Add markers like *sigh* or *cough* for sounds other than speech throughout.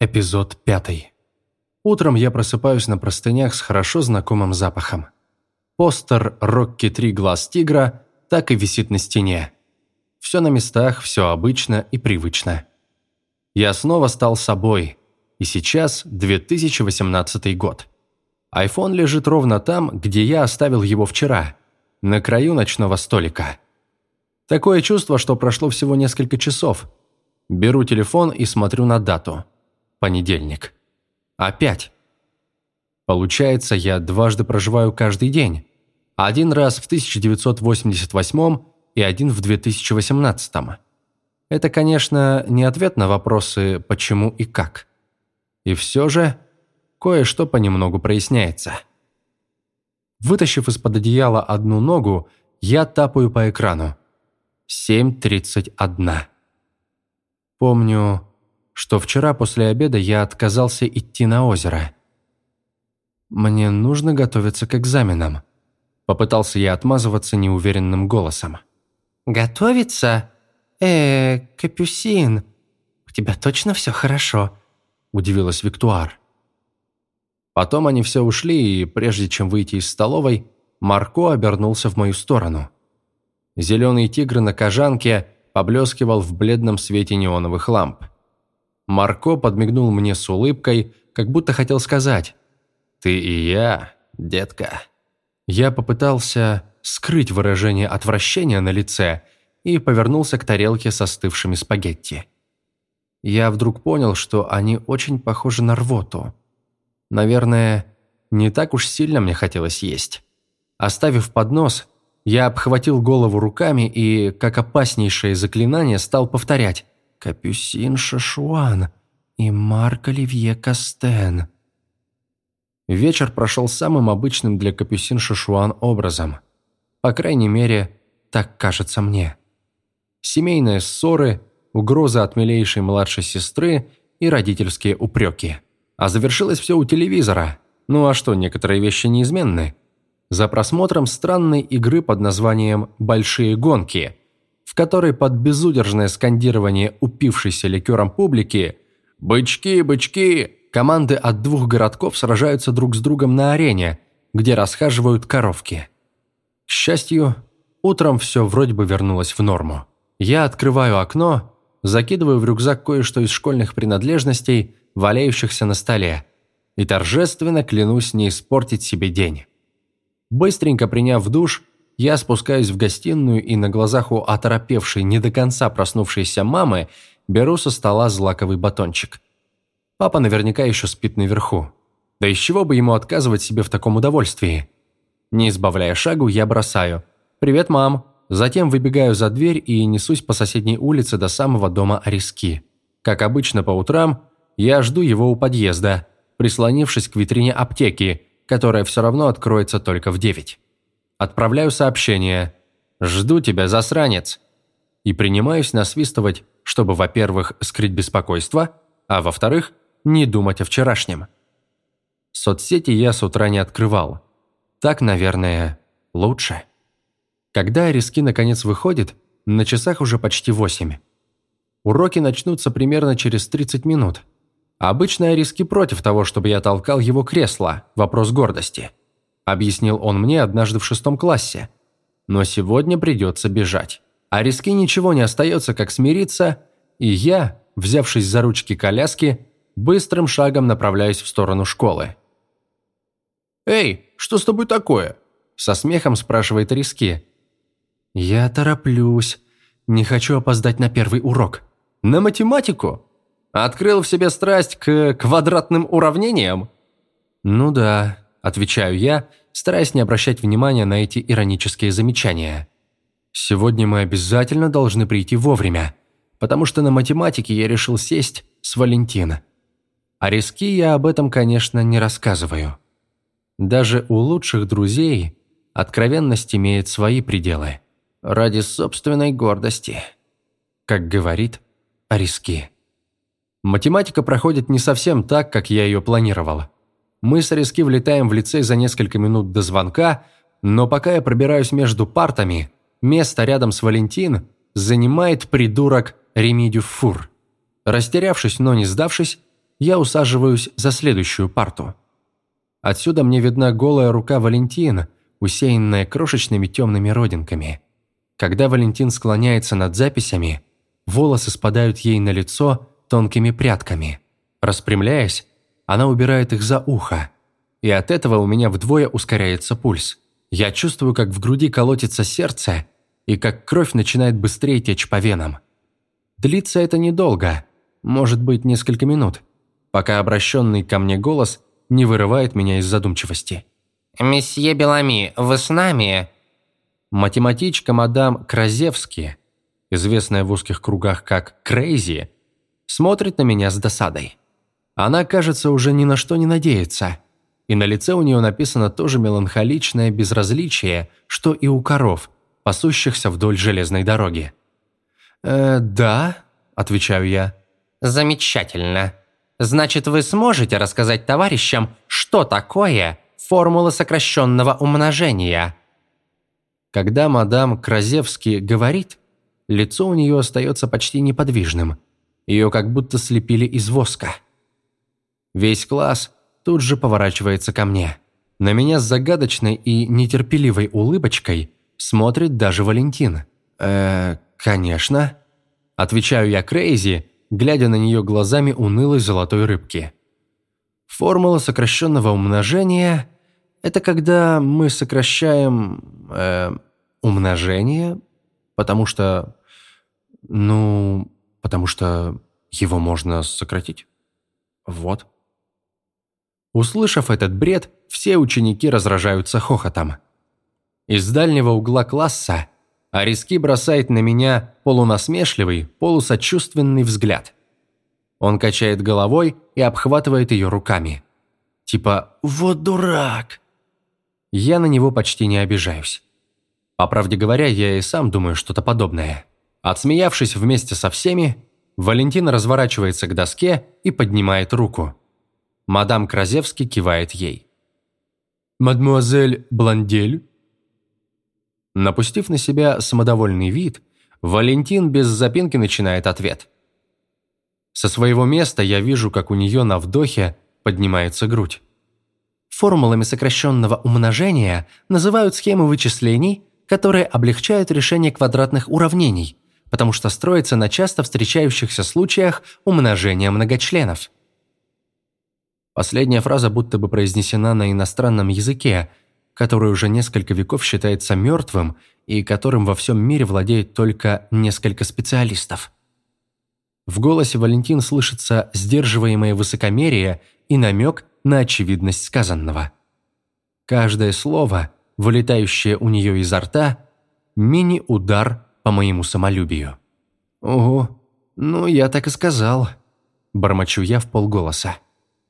Эпизод пятый. Утром я просыпаюсь на простынях с хорошо знакомым запахом. Постер «Рокки 3. Глаз тигра» так и висит на стене. Все на местах, все обычно и привычно. Я снова стал собой, и сейчас 2018 год. Айфон лежит ровно там, где я оставил его вчера, на краю ночного столика. Такое чувство, что прошло всего несколько часов. Беру телефон и смотрю на дату – Понедельник. Опять. Получается, я дважды проживаю каждый день. Один раз в 1988 и один в 2018. Это, конечно, не ответ на вопросы «почему» и «как». И все же кое-что понемногу проясняется. Вытащив из-под одеяла одну ногу, я тапаю по экрану. 7.31. Помню, что вчера после обеда я отказался идти на озеро. «Мне нужно готовиться к экзаменам», – попытался я отмазываться неуверенным голосом. «Готовиться? Э, Капюсин, у тебя точно все хорошо?» – удивилась Виктуар. Потом они все ушли, и прежде чем выйти из столовой, Марко обернулся в мою сторону. Зеленый тигр на кожанке поблескивал в бледном свете неоновых ламп. Марко подмигнул мне с улыбкой, как будто хотел сказать «Ты и я, детка». Я попытался скрыть выражение отвращения на лице и повернулся к тарелке со остывшими спагетти. Я вдруг понял, что они очень похожи на рвоту. Наверное, не так уж сильно мне хотелось есть. Оставив поднос, я обхватил голову руками и, как опаснейшее заклинание, стал повторять Капюсин Шашуан и Марк Оливье Кастен. Вечер прошел самым обычным для Капюсин Шашуан образом. По крайней мере, так кажется мне. Семейные ссоры, угроза от милейшей младшей сестры и родительские упреки. А завершилось все у телевизора. Ну а что, некоторые вещи неизменны. За просмотром странной игры под названием «Большие гонки», в которой под безудержное скандирование упившейся ликером публики «Бычки, бычки!» команды от двух городков сражаются друг с другом на арене, где расхаживают коровки. К счастью, утром все вроде бы вернулось в норму. Я открываю окно, закидываю в рюкзак кое-что из школьных принадлежностей, валяющихся на столе, и торжественно клянусь не испортить себе день. Быстренько приняв душ, я спускаюсь в гостиную и на глазах у оторопевшей, не до конца проснувшейся мамы беру со стола злаковый батончик. Папа наверняка еще спит наверху. Да из чего бы ему отказывать себе в таком удовольствии? Не избавляя шагу, я бросаю. «Привет, мам!» Затем выбегаю за дверь и несусь по соседней улице до самого дома Ариски. Как обычно по утрам, я жду его у подъезда, прислонившись к витрине аптеки, которая все равно откроется только в девять. Отправляю сообщение «Жду тебя, засранец!» и принимаюсь насвистывать, чтобы, во-первых, скрыть беспокойство, а во-вторых, не думать о вчерашнем. Соцсети я с утра не открывал. Так, наверное, лучше. Когда риски наконец выходит, на часах уже почти восемь. Уроки начнутся примерно через 30 минут. Обычно риски против того, чтобы я толкал его кресло, вопрос гордости объяснил он мне однажды в шестом классе. Но сегодня придется бежать. А риски ничего не остается, как смириться, и я, взявшись за ручки коляски, быстрым шагом направляюсь в сторону школы. «Эй, что с тобой такое?» Со смехом спрашивает Риски. «Я тороплюсь. Не хочу опоздать на первый урок». «На математику? Открыл в себе страсть к квадратным уравнениям?» «Ну да, Отвечаю я, стараясь не обращать внимания на эти иронические замечания. Сегодня мы обязательно должны прийти вовремя, потому что на математике я решил сесть с Валентина. А риски я об этом, конечно, не рассказываю. Даже у лучших друзей откровенность имеет свои пределы. Ради собственной гордости. Как говорит Ариски. Математика проходит не совсем так, как я ее планировал. Мы с Риски влетаем в лицей за несколько минут до звонка, но пока я пробираюсь между партами, место рядом с Валентин занимает придурок Ремидию Фур. Растерявшись, но не сдавшись, я усаживаюсь за следующую парту. Отсюда мне видна голая рука Валентина, усеянная крошечными темными родинками. Когда Валентин склоняется над записями, волосы спадают ей на лицо тонкими прядками. Распрямляясь, она убирает их за ухо. И от этого у меня вдвое ускоряется пульс. Я чувствую, как в груди колотится сердце и как кровь начинает быстрее течь по венам. Длится это недолго, может быть, несколько минут, пока обращенный ко мне голос не вырывает меня из задумчивости. «Месье Белами, вы с нами?» Математичка мадам Кразевски, известная в узких кругах как Крейзи, смотрит на меня с досадой. Она, кажется, уже ни на что не надеется, и на лице у нее написано тоже меланхоличное безразличие, что и у коров, пасущихся вдоль железной дороги. «Э, да», – отвечаю я. «Замечательно. Значит, вы сможете рассказать товарищам, что такое формула сокращенного умножения?» Когда мадам Кразевский говорит, лицо у нее остается почти неподвижным. Ее как будто слепили из воска. Весь класс тут же поворачивается ко мне. На меня с загадочной и нетерпеливой улыбочкой смотрит даже Валентин. «Э, конечно». Отвечаю я Крейзи, глядя на нее глазами унылой золотой рыбки. Формула сокращенного умножения – это когда мы сокращаем э, умножение, потому что, ну, потому что его можно сократить. Вот. Услышав этот бред, все ученики разражаются хохотом. Из дальнего угла класса Ариски бросает на меня полунасмешливый, полусочувственный взгляд. Он качает головой и обхватывает ее руками. Типа «Вот дурак!» Я на него почти не обижаюсь. По правде говоря, я и сам думаю что-то подобное. Отсмеявшись вместе со всеми, Валентина разворачивается к доске и поднимает руку. Мадам Кразевский кивает ей. «Мадмуазель Бландель?» Напустив на себя самодовольный вид, Валентин без запинки начинает ответ. Со своего места я вижу, как у нее на вдохе поднимается грудь. Формулами сокращенного умножения называют схемы вычислений, которые облегчают решение квадратных уравнений, потому что строятся на часто встречающихся случаях умножения многочленов. Последняя фраза будто бы произнесена на иностранном языке, который уже несколько веков считается мертвым и которым во всем мире владеет только несколько специалистов. В голосе Валентин слышится сдерживаемое высокомерие и намек на очевидность сказанного. Каждое слово, вылетающее у нее изо рта, мини-удар по моему самолюбию. «Ого, ну я так и сказал», – бормочу я в полголоса.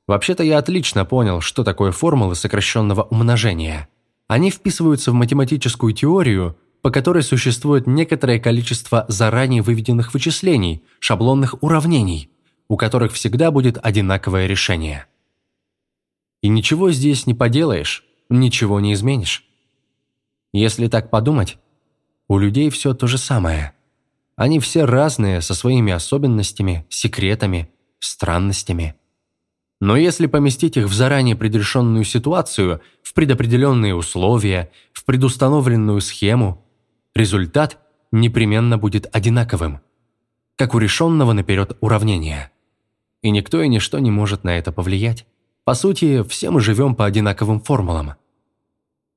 Вообще-то я отлично понял, что такое формулы сокращенного умножения. Они вписываются в математическую теорию, по которой существует некоторое количество заранее выведенных вычислений, шаблонных уравнений, у которых всегда будет одинаковое решение. И ничего здесь не поделаешь, ничего не изменишь. Если так подумать, у людей все то же самое. Они все разные, со своими особенностями, секретами, странностями. Но если поместить их в заранее предрешенную ситуацию, в предопределенные условия, в предустановленную схему, результат непременно будет одинаковым, как у решенного наперед уравнения. И никто и ничто не может на это повлиять. По сути, все мы живем по одинаковым формулам.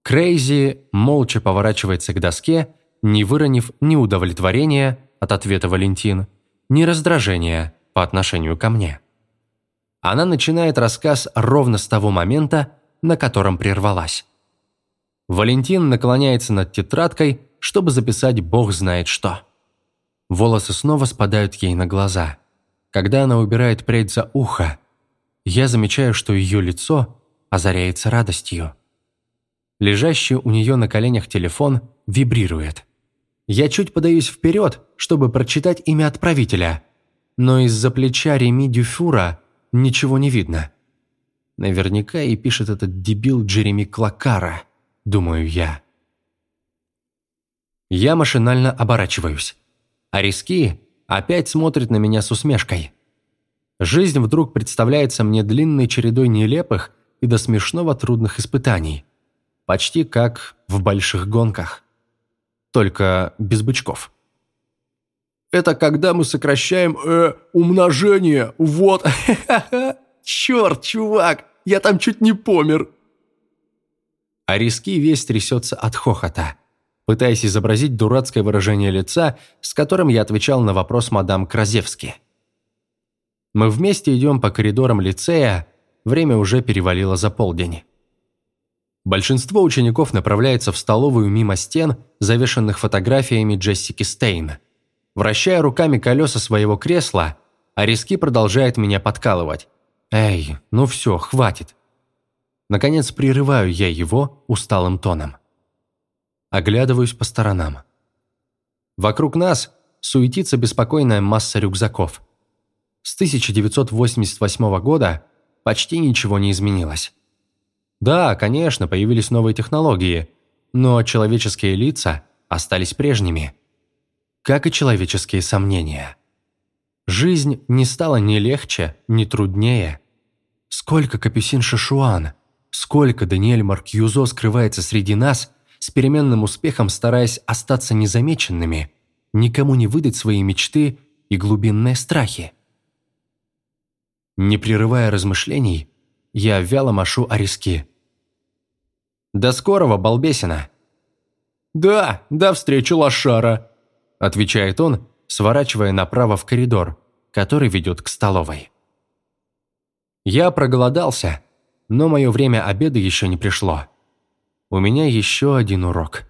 Крейзи молча поворачивается к доске не выронив ни удовлетворения от ответа Валентин, ни раздражения по отношению ко мне. Она начинает рассказ ровно с того момента, на котором прервалась. Валентин наклоняется над тетрадкой, чтобы записать бог знает что. Волосы снова спадают ей на глаза. Когда она убирает прядь за ухо, я замечаю, что ее лицо озаряется радостью. Лежащий у нее на коленях телефон вибрирует. Я чуть подаюсь вперед, чтобы прочитать имя отправителя, но из-за плеча Реми Дюфура ничего не видно. Наверняка и пишет этот дебил Джереми Клакара, думаю я. Я машинально оборачиваюсь. А риски опять смотрит на меня с усмешкой. Жизнь вдруг представляется мне длинной чередой нелепых и до смешного трудных испытаний. Почти как в больших гонках. Только без бычков. Это когда мы сокращаем э, умножение. Вот. *laughs* Черт, чувак, я там чуть не помер. А риски весь трясется от хохота, пытаясь изобразить дурацкое выражение лица, с которым я отвечал на вопрос мадам Кразевски. Мы вместе идем по коридорам лицея, время уже перевалило за полдень. Большинство учеников направляется в столовую мимо стен, завешенных фотографиями Джессики Стейн. Вращая руками колеса своего кресла, Ариски продолжает меня подкалывать. «Эй, ну все, хватит». Наконец прерываю я его усталым тоном. Оглядываюсь по сторонам. Вокруг нас суетится беспокойная масса рюкзаков – с 1988 года почти ничего не изменилось. Да, конечно, появились новые технологии, но человеческие лица остались прежними. Как и человеческие сомнения. Жизнь не стала ни легче, ни труднее. Сколько Капюсин Шашуан, сколько Даниэль Маркьюзо скрывается среди нас, с переменным успехом стараясь остаться незамеченными, никому не выдать свои мечты и глубинные страхи. Не прерывая размышлений, я вяло машу о риски. «До скорого, балбесина!» «Да, до встречи, лошара!» Отвечает он, сворачивая направо в коридор, который ведет к столовой. Я проголодался, но мое время обеда еще не пришло. У меня еще один урок.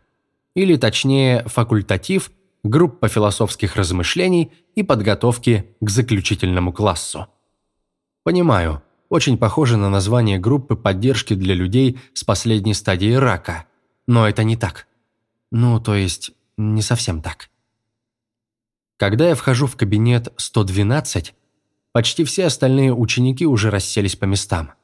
Или точнее, факультатив, группа философских размышлений и подготовки к заключительному классу. Понимаю, очень похоже на название группы поддержки для людей с последней стадией рака. Но это не так. Ну, то есть, не совсем так. Когда я вхожу в кабинет 112, почти все остальные ученики уже расселись по местам.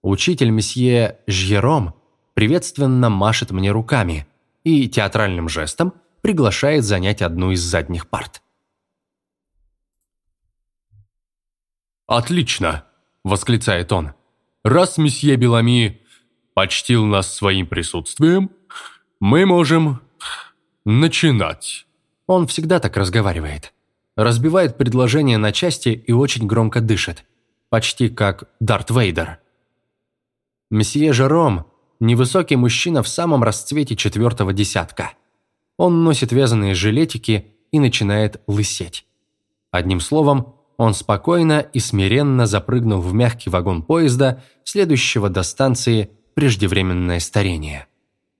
Учитель месье Жьером приветственно машет мне руками и театральным жестом приглашает занять одну из задних парт. «Отлично!» – восклицает он. «Раз месье Белами почтил нас своим присутствием, мы можем начинать». Он всегда так разговаривает. Разбивает предложение на части и очень громко дышит. Почти как Дарт Вейдер. Месье Жером – невысокий мужчина в самом расцвете четвертого десятка. Он носит вязаные жилетики и начинает лысеть. Одним словом, он спокойно и смиренно запрыгнул в мягкий вагон поезда, следующего до станции «Преждевременное старение».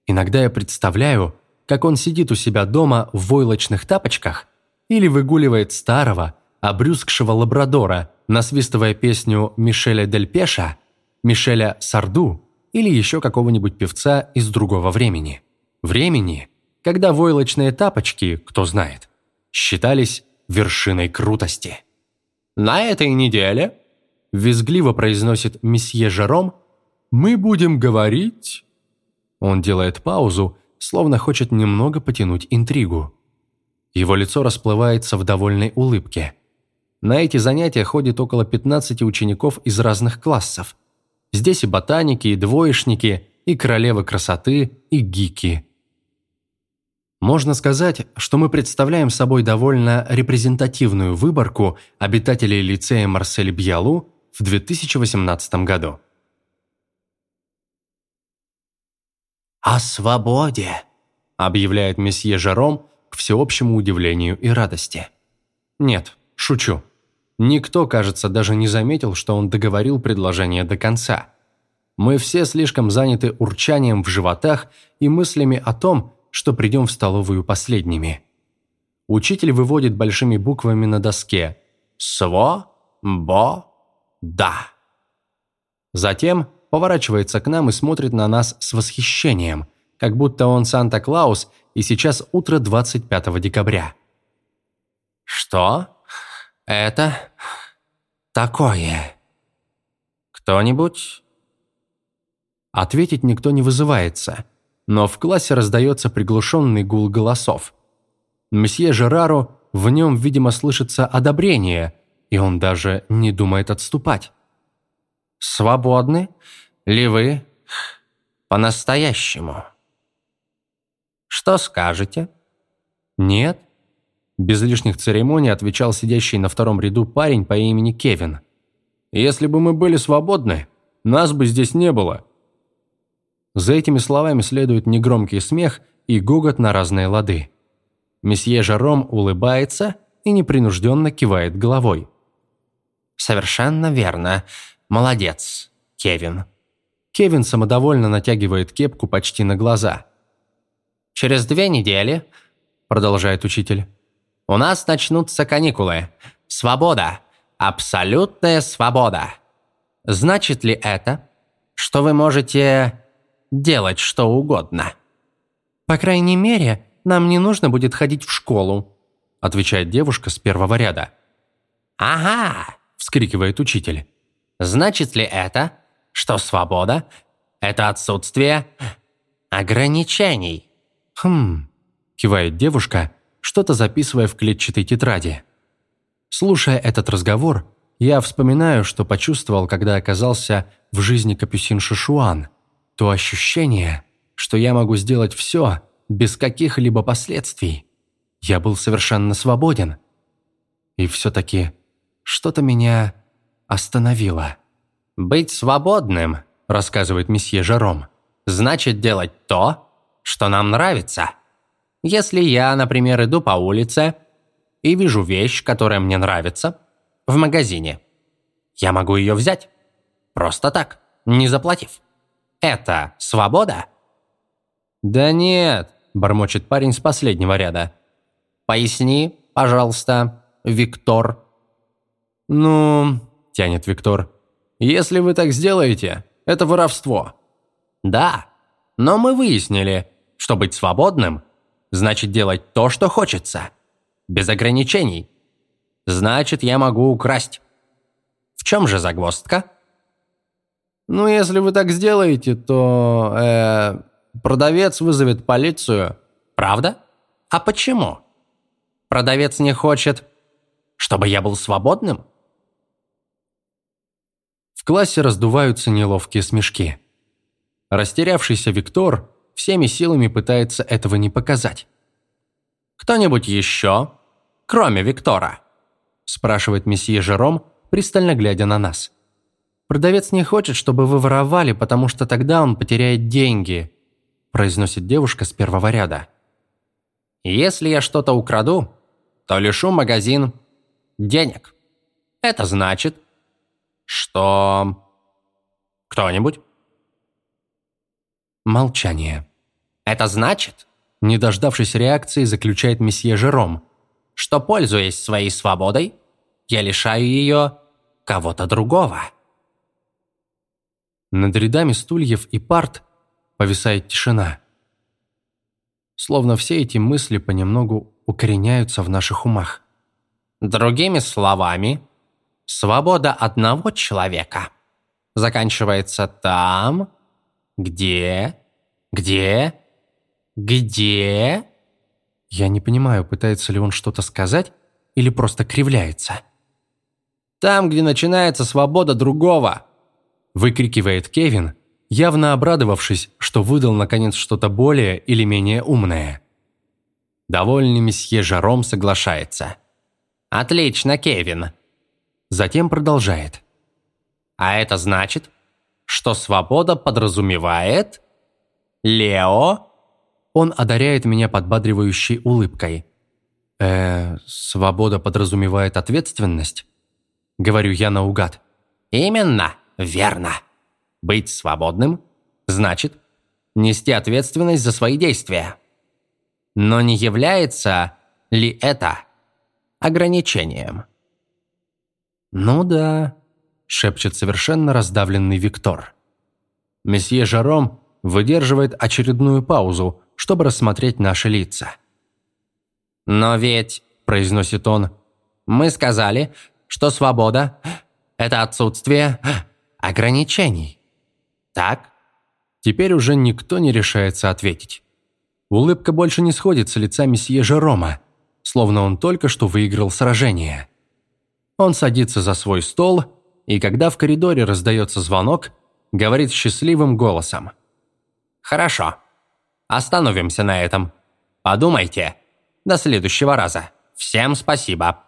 Иногда я представляю, как он сидит у себя дома в войлочных тапочках или выгуливает старого, обрюзгшего лабрадора, насвистывая песню Мишеля Дель Пеша, Мишеля Сарду или еще какого-нибудь певца из другого времени. Времени, когда войлочные тапочки, кто знает, считались вершиной крутости. На этой неделе, визгливо произносит месье Жером, мы будем говорить... Он делает паузу, словно хочет немного потянуть интригу. Его лицо расплывается в довольной улыбке. На эти занятия ходит около 15 учеников из разных классов. Здесь и ботаники, и двоечники, и королевы красоты, и гики – можно сказать, что мы представляем собой довольно репрезентативную выборку обитателей лицея Марсель Бьялу в 2018 году. «О свободе!» – объявляет месье Жером к всеобщему удивлению и радости. Нет, шучу. Никто, кажется, даже не заметил, что он договорил предложение до конца. Мы все слишком заняты урчанием в животах и мыслями о том, что придем в столовую последними. Учитель выводит большими буквами на доске «Сво, бо, да». Затем поворачивается к нам и смотрит на нас с восхищением, как будто он Санта-Клаус и сейчас утро 25 декабря. «Что это такое?» «Кто-нибудь?» Ответить никто не вызывается – но в классе раздается приглушенный гул голосов. Мсье Жерару в нем, видимо, слышится одобрение, и он даже не думает отступать. «Свободны ли вы по-настоящему?» «Что скажете?» «Нет», – без лишних церемоний отвечал сидящий на втором ряду парень по имени Кевин. «Если бы мы были свободны, нас бы здесь не было». За этими словами следует негромкий смех и гогот на разные лады. Месье Жаром улыбается и непринужденно кивает головой. «Совершенно верно. Молодец, Кевин». Кевин самодовольно натягивает кепку почти на глаза. «Через две недели», – продолжает учитель, – «у нас начнутся каникулы. Свобода. Абсолютная свобода. Значит ли это, что вы можете делать что угодно?» «По крайней мере, нам не нужно будет ходить в школу», отвечает девушка с первого ряда. «Ага!» – вскрикивает учитель. «Значит ли это, что свобода – это отсутствие ограничений?» «Хм...» – кивает девушка, что-то записывая в клетчатой тетради. Слушая этот разговор, я вспоминаю, что почувствовал, когда оказался в жизни Капюсин Шишуан. То ощущение, что я могу сделать все – без каких-либо последствий. Я был совершенно свободен. И все-таки что-то меня остановило. «Быть свободным», – рассказывает месье Жаром, – «значит делать то, что нам нравится. Если я, например, иду по улице и вижу вещь, которая мне нравится, в магазине, я могу ее взять. Просто так, не заплатив. Это свобода?» «Да нет», – бормочет парень с последнего ряда. «Поясни, пожалуйста, Виктор». «Ну...» – тянет Виктор. «Если вы так сделаете, это воровство». «Да, но мы выяснили, что быть свободным – значит делать то, что хочется. Без ограничений. Значит, я могу украсть. В чем же загвоздка?» «Ну, если вы так сделаете, то... Э, Продавец вызовет полицию. Правда? А почему? Продавец не хочет, чтобы я был свободным? В классе раздуваются неловкие смешки. Растерявшийся Виктор всеми силами пытается этого не показать. «Кто-нибудь еще, кроме Виктора?» спрашивает месье Жером, пристально глядя на нас. «Продавец не хочет, чтобы вы воровали, потому что тогда он потеряет деньги», произносит девушка с первого ряда. «Если я что-то украду, то лишу магазин денег. Это значит, что... Кто-нибудь?» Молчание. «Это значит...» Не дождавшись реакции, заключает месье Жером, что, пользуясь своей свободой, я лишаю ее кого-то другого. Над рядами стульев и парт повисает тишина. Словно все эти мысли понемногу укореняются в наших умах. Другими словами, свобода одного человека заканчивается там, где, где, где... Я не понимаю, пытается ли он что-то сказать или просто кривляется. «Там, где начинается свобода другого!» выкрикивает Кевин, явно обрадовавшись, что выдал наконец что-то более или менее умное. Довольный месье Жаром соглашается. «Отлично, Кевин!» Затем продолжает. «А это значит, что свобода подразумевает...» «Лео?» Он одаряет меня подбадривающей улыбкой. «Э, свобода подразумевает ответственность?» Говорю я наугад. «Именно, верно!» Быть свободным значит нести ответственность за свои действия. Но не является ли это ограничением? «Ну да», – шепчет совершенно раздавленный Виктор. Месье Жаром выдерживает очередную паузу, чтобы рассмотреть наши лица. «Но ведь», – произносит он, – «мы сказали, что свобода – это отсутствие ограничений». Так? Теперь уже никто не решается ответить. Улыбка больше не сходит с лица месье Жерома, словно он только что выиграл сражение. Он садится за свой стол, и когда в коридоре раздается звонок, говорит счастливым голосом. «Хорошо. Остановимся на этом. Подумайте. До следующего раза. Всем спасибо».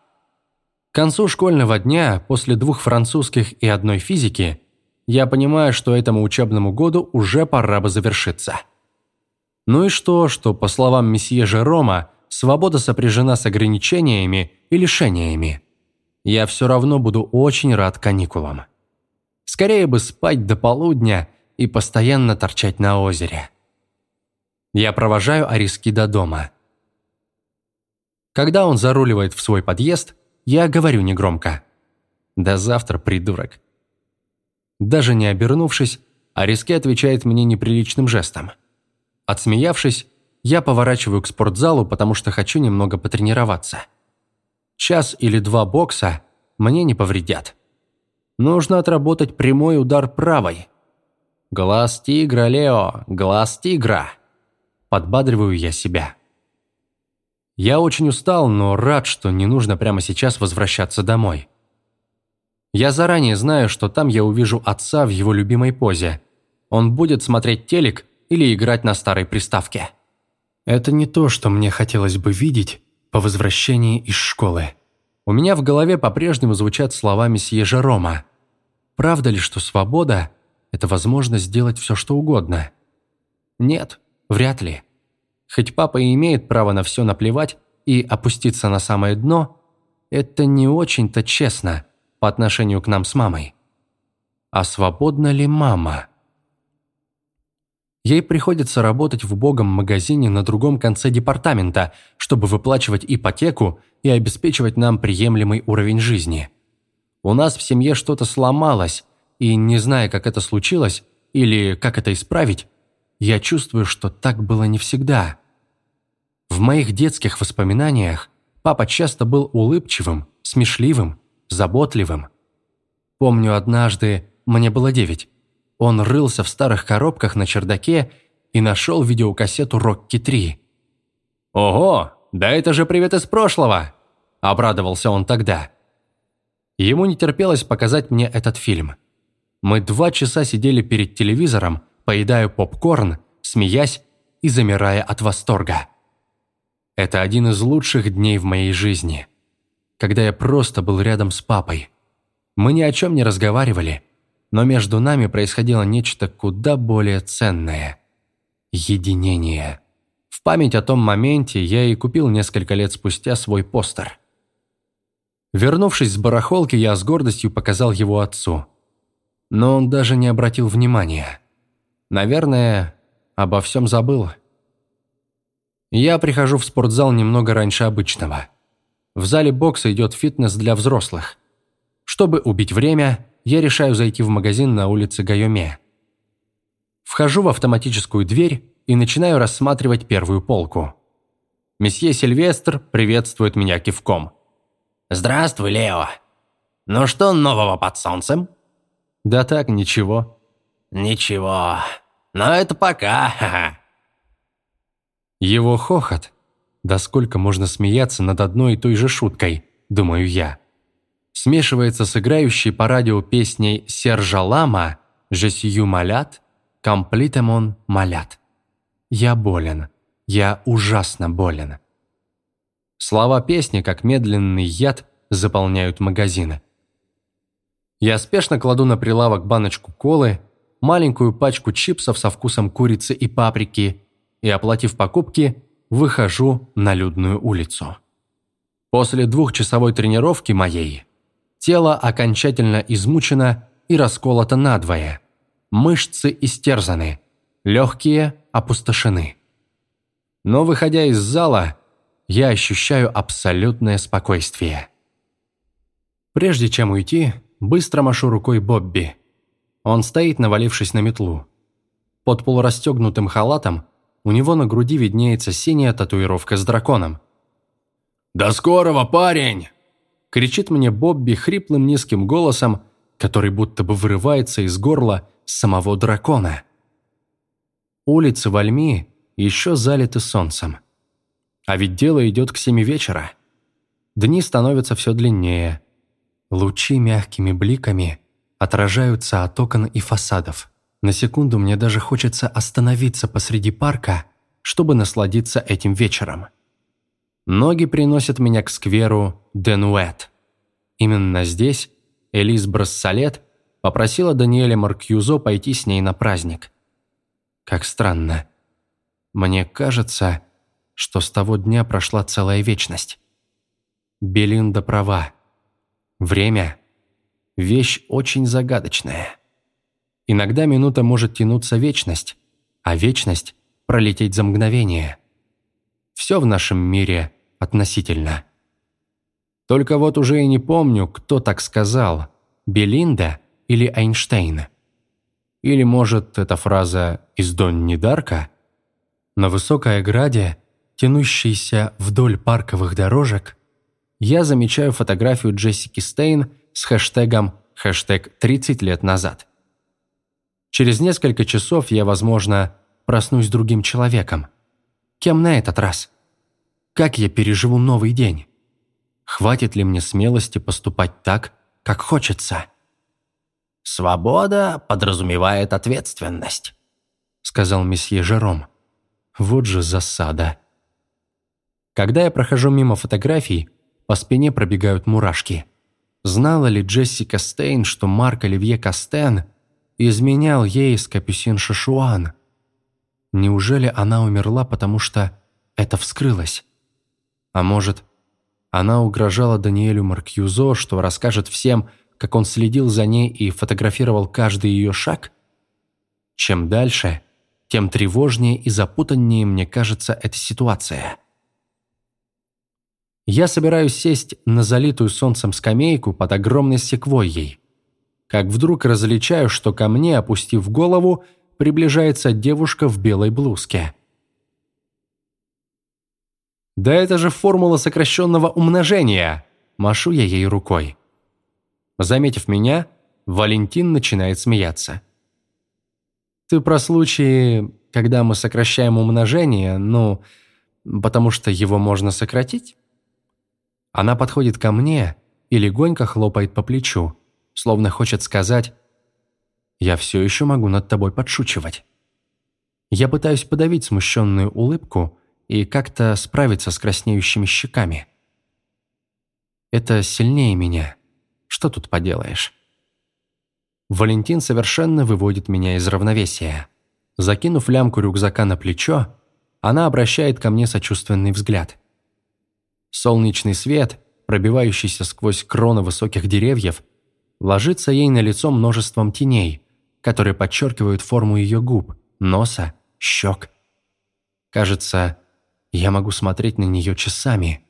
К концу школьного дня, после двух французских и одной физики, я понимаю, что этому учебному году уже пора бы завершиться. Ну и что, что, по словам месье Жерома, свобода сопряжена с ограничениями и лишениями. Я все равно буду очень рад каникулам. Скорее бы спать до полудня и постоянно торчать на озере. Я провожаю Ариски до дома. Когда он заруливает в свой подъезд, я говорю негромко. «До завтра, придурок». Даже не обернувшись, Ариски отвечает мне неприличным жестом. Отсмеявшись, я поворачиваю к спортзалу, потому что хочу немного потренироваться. Час или два бокса мне не повредят. Нужно отработать прямой удар правой. «Глаз тигра, Лео, глаз тигра!» Подбадриваю я себя. Я очень устал, но рад, что не нужно прямо сейчас возвращаться домой. Я заранее знаю, что там я увижу отца в его любимой позе. Он будет смотреть телек или играть на старой приставке. Это не то, что мне хотелось бы видеть по возвращении из школы. У меня в голове по-прежнему звучат слова месье Жерома. Правда ли, что свобода – это возможность сделать все, что угодно? Нет, вряд ли. Хоть папа и имеет право на все наплевать и опуститься на самое дно, это не очень-то честно по отношению к нам с мамой. А свободна ли мама? Ей приходится работать в убогом магазине на другом конце департамента, чтобы выплачивать ипотеку и обеспечивать нам приемлемый уровень жизни. У нас в семье что-то сломалось, и не зная, как это случилось, или как это исправить, я чувствую, что так было не всегда. В моих детских воспоминаниях папа часто был улыбчивым, смешливым, заботливым. Помню, однажды, мне было девять, он рылся в старых коробках на чердаке и нашел видеокассету «Рокки 3». «Ого, да это же привет из прошлого!» – обрадовался он тогда. Ему не терпелось показать мне этот фильм. Мы два часа сидели перед телевизором, поедая попкорн, смеясь и замирая от восторга. Это один из лучших дней в моей жизни, когда я просто был рядом с папой. Мы ни о чем не разговаривали – но между нами происходило нечто куда более ценное – единение. В память о том моменте я и купил несколько лет спустя свой постер. Вернувшись с барахолки, я с гордостью показал его отцу. Но он даже не обратил внимания. Наверное, обо всем забыл. Я прихожу в спортзал немного раньше обычного. В зале бокса идет фитнес для взрослых. Чтобы убить время, я решаю зайти в магазин на улице Гайоме. Вхожу в автоматическую дверь и начинаю рассматривать первую полку. Месье Сильвестр приветствует меня кивком. «Здравствуй, Лео. Ну что нового под солнцем?» «Да так, ничего». «Ничего. Но это пока, Его хохот. Да сколько можно смеяться над одной и той же шуткой, думаю я смешивается с играющей по радио песней Сержа Лама «Je suis malade, complètement malade». «Я болен. Я ужасно болен». Слова песни, как медленный яд, заполняют магазины. Я спешно кладу на прилавок баночку колы, маленькую пачку чипсов со вкусом курицы и паприки и, оплатив покупки, выхожу на людную улицу. После двухчасовой тренировки моей Тело окончательно измучено и расколото надвое. Мышцы истерзаны. Легкие опустошены. Но, выходя из зала, я ощущаю абсолютное спокойствие. Прежде чем уйти, быстро машу рукой Бобби. Он стоит, навалившись на метлу. Под полурастегнутым халатом у него на груди виднеется синяя татуировка с драконом. «До скорого, парень!» Кричит мне Бобби хриплым низким голосом, который будто бы вырывается из горла самого дракона. Улицы Вальми еще залиты солнцем. А ведь дело идет к семи вечера. Дни становятся все длиннее. Лучи мягкими бликами отражаются от окон и фасадов. На секунду мне даже хочется остановиться посреди парка, чтобы насладиться этим вечером. Ноги приносят меня к скверу Денуэт. Именно здесь Элис Брассалет попросила Даниэля Маркьюзо пойти с ней на праздник. Как странно. Мне кажется, что с того дня прошла целая вечность. Белинда права. Время – вещь очень загадочная. Иногда минута может тянуться вечность, а вечность – пролететь за мгновение. Все в нашем мире относительно. Только вот уже и не помню, кто так сказал – Белинда или Эйнштейн. Или, может, эта фраза из Донни Дарка? На высокой ограде, тянущейся вдоль парковых дорожек, я замечаю фотографию Джессики Стейн с хэштегом «хэштег 30 лет назад». Через несколько часов я, возможно, проснусь другим человеком. Кем на этот раз? Как я переживу новый день? Хватит ли мне смелости поступать так, как хочется? «Свобода подразумевает ответственность», — сказал месье Жером. Вот же засада. Когда я прохожу мимо фотографий, по спине пробегают мурашки. Знала ли Джессика Стейн, что Марк Оливье Кастен изменял ей с Капюсин Шашуан? Неужели она умерла, потому что это вскрылось? А может, она угрожала Даниэлю Маркьюзо, что расскажет всем, как он следил за ней и фотографировал каждый ее шаг? Чем дальше, тем тревожнее и запутаннее мне кажется эта ситуация. Я собираюсь сесть на залитую солнцем скамейку под огромной секвойей. Как вдруг различаю, что ко мне, опустив голову, приближается девушка в белой блузке. «Да это же формула сокращенного умножения!» Машу я ей рукой. Заметив меня, Валентин начинает смеяться. «Ты про случаи, когда мы сокращаем умножение, ну, потому что его можно сократить?» Она подходит ко мне и легонько хлопает по плечу, словно хочет сказать «Я все еще могу над тобой подшучивать». Я пытаюсь подавить смущенную улыбку и как-то справиться с краснеющими щеками. Это сильнее меня. Что тут поделаешь? Валентин совершенно выводит меня из равновесия. Закинув лямку рюкзака на плечо, она обращает ко мне сочувственный взгляд – Солнечный свет, пробивающийся сквозь кроны высоких деревьев, ложится ей на лицо множеством теней, которые подчеркивают форму ее губ, носа, щек. Кажется, я могу смотреть на нее часами.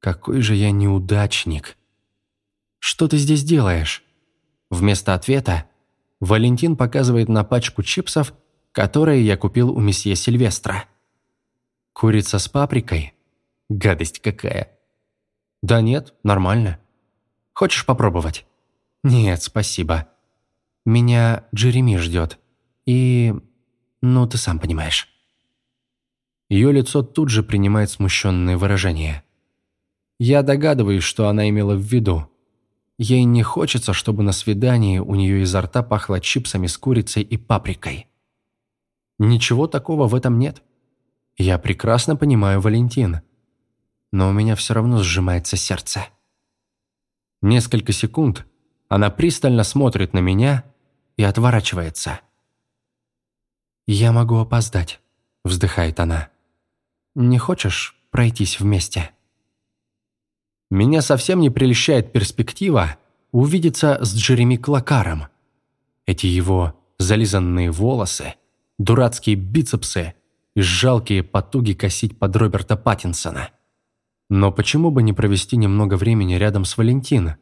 Какой же я неудачник. Что ты здесь делаешь? Вместо ответа Валентин показывает на пачку чипсов, которые я купил у месье Сильвестра. Курица с паприкой – Гадость какая. Да нет, нормально. Хочешь попробовать? Нет, спасибо. Меня Джереми ждет. И... ну, ты сам понимаешь. Ее лицо тут же принимает смущенное выражение. Я догадываюсь, что она имела в виду. Ей не хочется, чтобы на свидании у нее изо рта пахло чипсами с курицей и паприкой. Ничего такого в этом нет. Я прекрасно понимаю Валентина но у меня все равно сжимается сердце. Несколько секунд она пристально смотрит на меня и отворачивается. «Я могу опоздать», – вздыхает она. «Не хочешь пройтись вместе?» Меня совсем не прельщает перспектива увидеться с Джереми Клакаром. Эти его зализанные волосы, дурацкие бицепсы и жалкие потуги косить под Роберта Паттинсона – но почему бы не провести немного времени рядом с Валентино?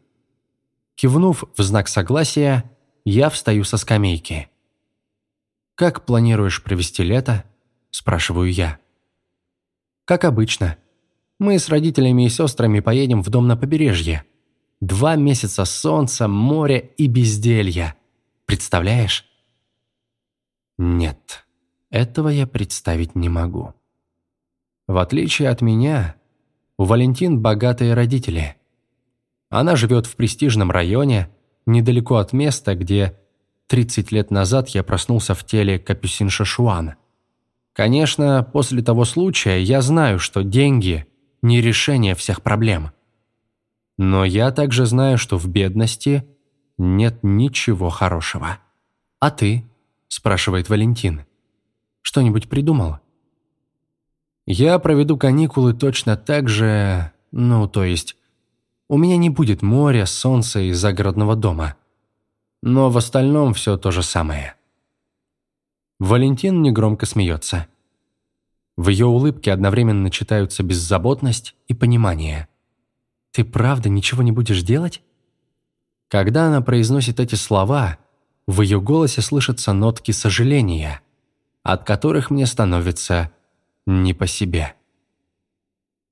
Кивнув в знак согласия, я встаю со скамейки. «Как планируешь провести лето?» – спрашиваю я. «Как обычно. Мы с родителями и сестрами поедем в дом на побережье. Два месяца солнца, моря и безделья. Представляешь?» «Нет, этого я представить не могу. В отличие от меня, у Валентин богатые родители. Она живет в престижном районе, недалеко от места, где 30 лет назад я проснулся в теле Капюсин Шашуан. Конечно, после того случая я знаю, что деньги – не решение всех проблем. Но я также знаю, что в бедности нет ничего хорошего. «А ты?» – спрашивает Валентин. «Что-нибудь придумал?» «Я проведу каникулы точно так же, ну, то есть, у меня не будет моря, солнца и загородного дома. Но в остальном все то же самое». Валентин негромко смеется. В ее улыбке одновременно читаются беззаботность и понимание. «Ты правда ничего не будешь делать?» Когда она произносит эти слова, в ее голосе слышатся нотки сожаления, от которых мне становится не по себе.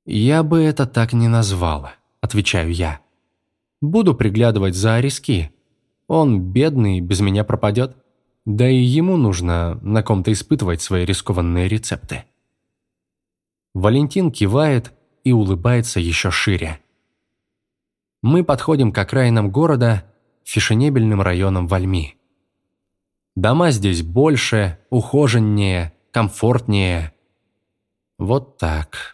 «Я бы это так не назвала», – отвечаю я. «Буду приглядывать за Ариски. Он бедный, без меня пропадет. Да и ему нужно на ком-то испытывать свои рискованные рецепты». Валентин кивает и улыбается еще шире. Мы подходим к окраинам города, фешенебельным районам Вальми. Дома здесь больше, ухоженнее, комфортнее. Вот так.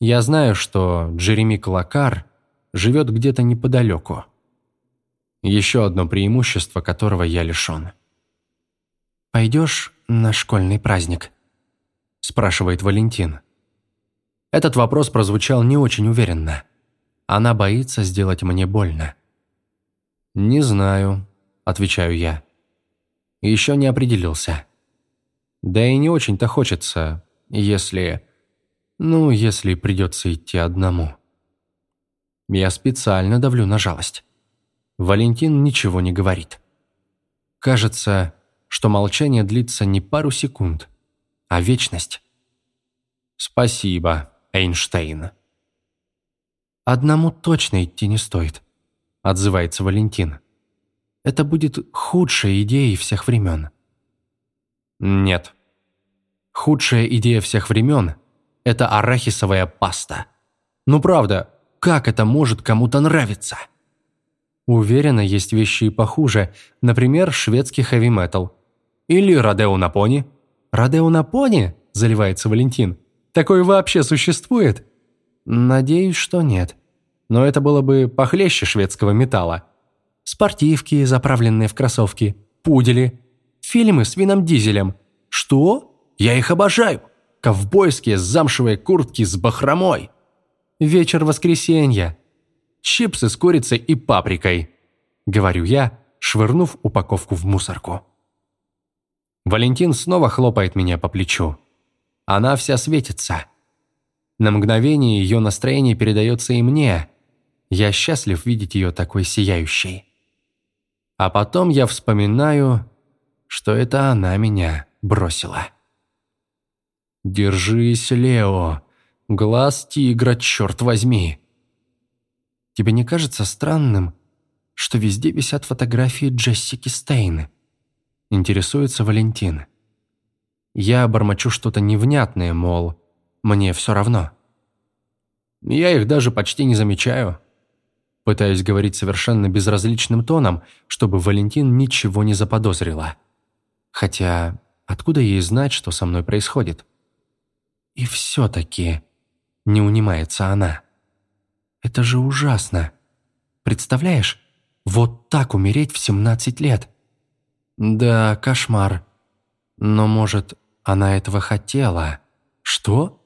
Я знаю, что Джереми Клакар живет где-то неподалеку. Еще одно преимущество, которого я лишен. «Пойдешь на школьный праздник?» – спрашивает Валентин. Этот вопрос прозвучал не очень уверенно. Она боится сделать мне больно. «Не знаю», – отвечаю я. Еще не определился. Да и не очень-то хочется, если... Ну, если придется идти одному. Я специально давлю на жалость. Валентин ничего не говорит. Кажется, что молчание длится не пару секунд, а вечность. «Спасибо, Эйнштейн». «Одному точно идти не стоит», – отзывается Валентин. Это будет худшая идея всех времен. Нет. Худшая идея всех времен – это арахисовая паста. Ну правда, как это может кому-то нравиться? Уверена, есть вещи и похуже, например, шведский хэви-метал. Или Родео на пони. Родео на пони? Заливается Валентин. Такое вообще существует? Надеюсь, что нет. Но это было бы похлеще шведского металла спортивки, заправленные в кроссовки, пудели, фильмы с Вином Дизелем. Что? Я их обожаю. Ковбойские замшевые куртки с бахромой. Вечер воскресенья. Чипсы с курицей и паприкой. Говорю я, швырнув упаковку в мусорку. Валентин снова хлопает меня по плечу. Она вся светится. На мгновение ее настроение передается и мне. Я счастлив видеть ее такой сияющей. А потом я вспоминаю, что это она меня бросила. «Держись, Лео! Глаз тигра, черт возьми!» «Тебе не кажется странным, что везде висят фотографии Джессики Стейн?» Интересуется Валентин. Я бормочу что-то невнятное, мол, мне все равно. Я их даже почти не замечаю. Пытаюсь говорить совершенно безразличным тоном, чтобы Валентин ничего не заподозрила. Хотя, откуда ей знать, что со мной происходит? И все-таки не унимается она. Это же ужасно. Представляешь, вот так умереть в 17 лет. Да, кошмар. Но, может, она этого хотела? Что?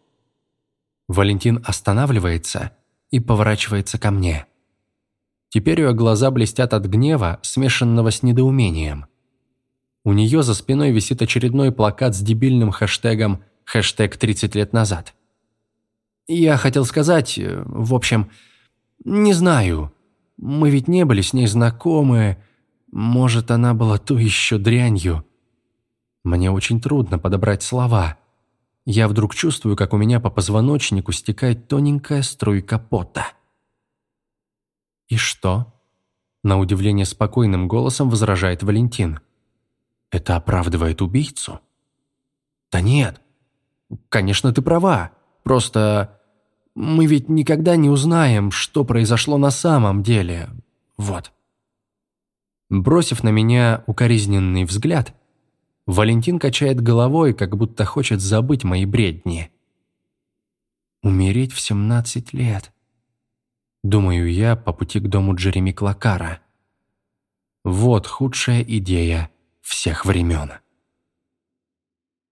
Валентин останавливается и поворачивается ко мне. Теперь ее глаза блестят от гнева, смешанного с недоумением. У нее за спиной висит очередной плакат с дебильным хэштегом «Хэштег 30 лет назад». Я хотел сказать, э, в общем, не знаю. Мы ведь не были с ней знакомы. Может, она была ту еще дрянью. Мне очень трудно подобрать слова. Я вдруг чувствую, как у меня по позвоночнику стекает тоненькая струйка пота. «И что?» На удивление спокойным голосом возражает Валентин. «Это оправдывает убийцу?» «Да нет. Конечно, ты права. Просто Мы ведь никогда не узнаем, что произошло на самом деле. Вот». Бросив на меня укоризненный взгляд, Валентин качает головой, как будто хочет забыть мои бредни. «Умереть в 17 лет», — думаю я по пути к дому Джереми Клакара. Вот худшая идея всех времен.